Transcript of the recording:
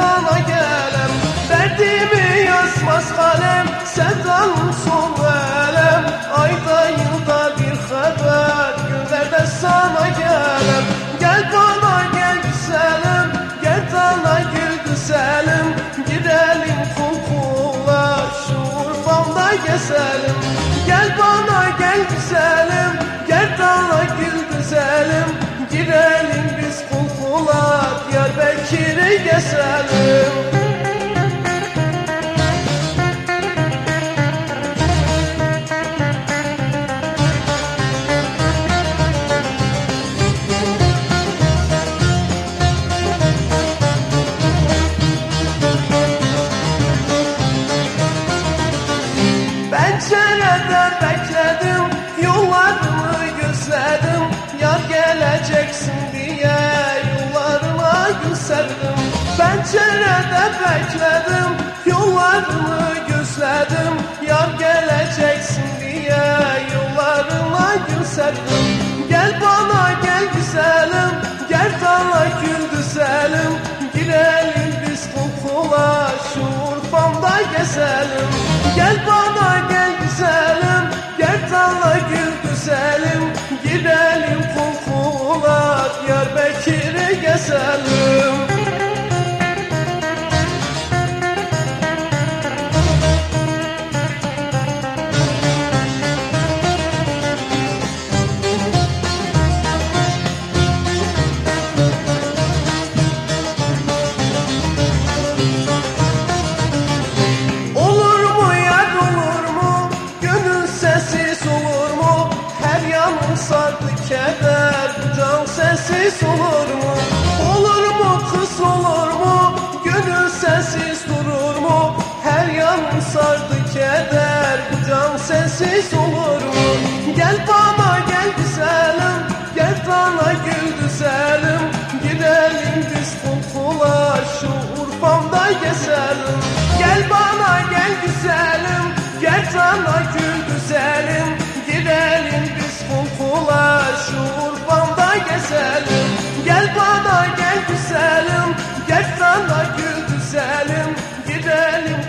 sana gelem. Derdimi yazmaz kalem Sevdan son elem. Ayda yılda bir haber Günlerde sana gelem. Gel bana gel güzelim Gel bana gül güzelim. Gidelim kul kula Şu urfamda gezelim. Gel bana gel güzelim Gel bana gül güzelim. Gidelim Diyarbakır'ı gezelim. Pencerede bekledim Yollarını gözledim Pencerede bekledim Yollarını gözledim. Yar geleceksin diye Yollarıma gül Gel bana gel güzelim Gel bana gül güzelim. Girelim biz kokula Şu Urfamda gezelim. Gel bana gel güzelim Gel tala gül güzelim. Gidelim kokula Diyarbakır'ı gezelim keder, can sessiz olur mu? Olur mu kız olur mu? Gönül sessiz durur mu? Her yanım sardı keder, can sessiz olur mu? Gel bana gel güzelim, gel bana gül güzelim. Gidelim biz kokula şu Urfamda gezelim. Gel bana gel güzelim Gel sana gül güzelim dolaş urbanda gezelim. Gel bana gel güzelim. Gel sana güzelim. Gidelim